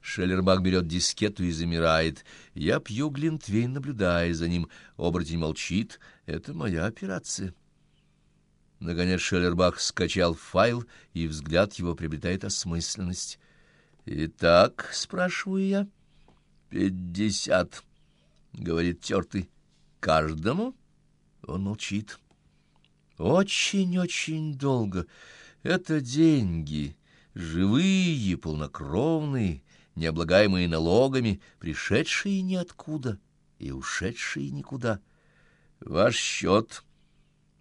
Шеллербах берет дискету и замирает. Я пью глинтвейн, наблюдая за ним. Оборотень молчит. Это моя операция. Наконец Шеллербах скачал файл, и взгляд его приобретает осмысленность. «Итак», — спрашиваю я, — «пятьдесят», — говорит тертый. «Каждому?» Он молчит. «Очень-очень долго. Это деньги, живые, полнокровные, необлагаемые налогами, пришедшие ниоткуда и ушедшие никуда. Ваш счет...»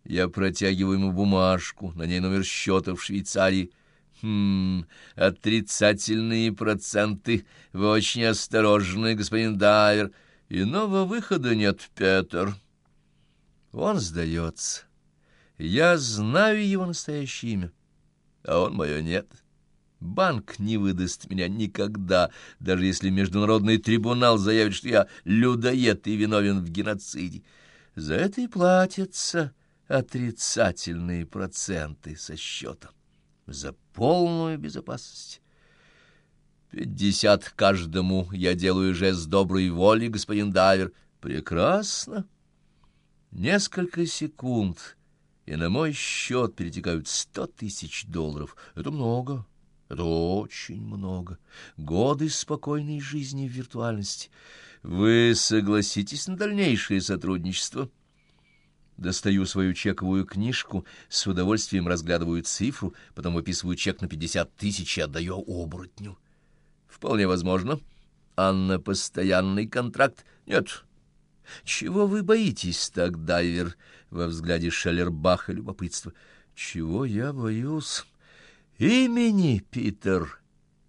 Я протягиваю ему бумажку, на ней номер счета в Швейцарии. Хм, отрицательные проценты. Вы очень осторожны, господин Дайвер. Иного выхода нет, Петер. Он сдается. Я знаю его настоящее имя, а он мое нет. Банк не выдаст меня никогда, даже если международный трибунал заявит, что я людоед и виновен в геноциде. За это и платятся отрицательные проценты со счета за полную безопасность. Пятьдесят каждому я делаю жест доброй воли, господин Дайвер. Прекрасно. Несколько секунд, и на мой счет перетекают сто тысяч долларов. Это много. Это очень много. Годы спокойной жизни в виртуальности. Вы согласитесь на дальнейшее сотрудничество?» Достаю свою чековую книжку, с удовольствием разглядываю цифру, потом выписываю чек на пятьдесят тысяч и отдаю оборотню. Вполне возможно. Анна, постоянный контракт? Нет. Чего вы боитесь так, дайвер? Во взгляде Шеллербаха любопытство. Чего я боюсь? Имени, Питер.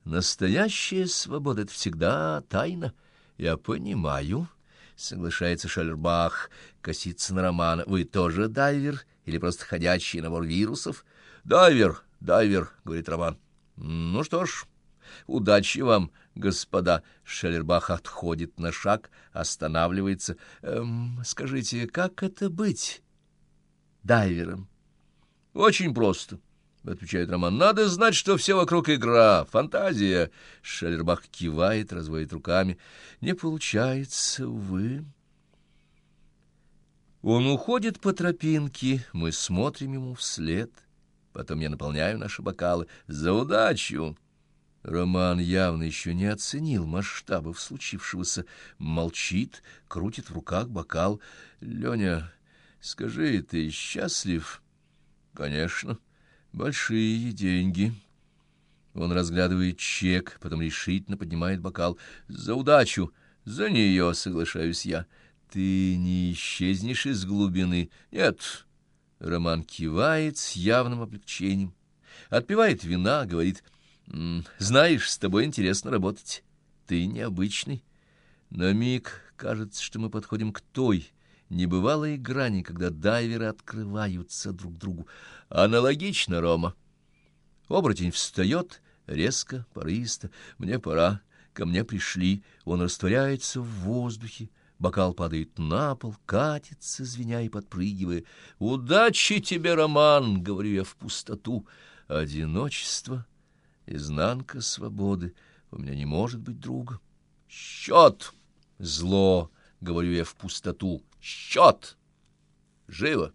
Настоящая свобода — это всегда тайна. Я понимаю. — соглашается Шальрбах, косится на Романа. — Вы тоже дайвер или просто ходячий набор вирусов? — Дайвер, дайвер, — говорит Роман. — Ну что ж, удачи вам, господа. Шалербах отходит на шаг, останавливается. Эм, — Скажите, как это быть дайвером? — Очень просто. — отвечает Роман. — Надо знать, что все вокруг игра, фантазия. Шалербах кивает, разводит руками. — Не получается, вы. Он уходит по тропинке, мы смотрим ему вслед. Потом я наполняю наши бокалы. За удачу! Роман явно еще не оценил масштабов случившегося. Молчит, крутит в руках бокал. — Леня, скажи, ты счастлив? — Конечно. — Большие деньги. Он разглядывает чек, потом решительно поднимает бокал. За удачу, за нее, соглашаюсь я. Ты не исчезнешь из глубины? Нет. Роман кивает с явным облегчением. Отпивает вина, говорит, знаешь, с тобой интересно работать. Ты необычный. На миг кажется, что мы подходим к той, небывалой грани, когда дайверы открываются друг другу. Аналогично, Рома. Оборотень встает резко, порывисто. Мне пора. Ко мне пришли. Он растворяется в воздухе. Бокал падает на пол, катится, звеня и подпрыгивая. «Удачи тебе, Роман!» — говорю я в пустоту. «Одиночество, изнанка свободы. У меня не может быть друга». «Счет!» — зло, — говорю я в пустоту. «Счет!» «Живо!»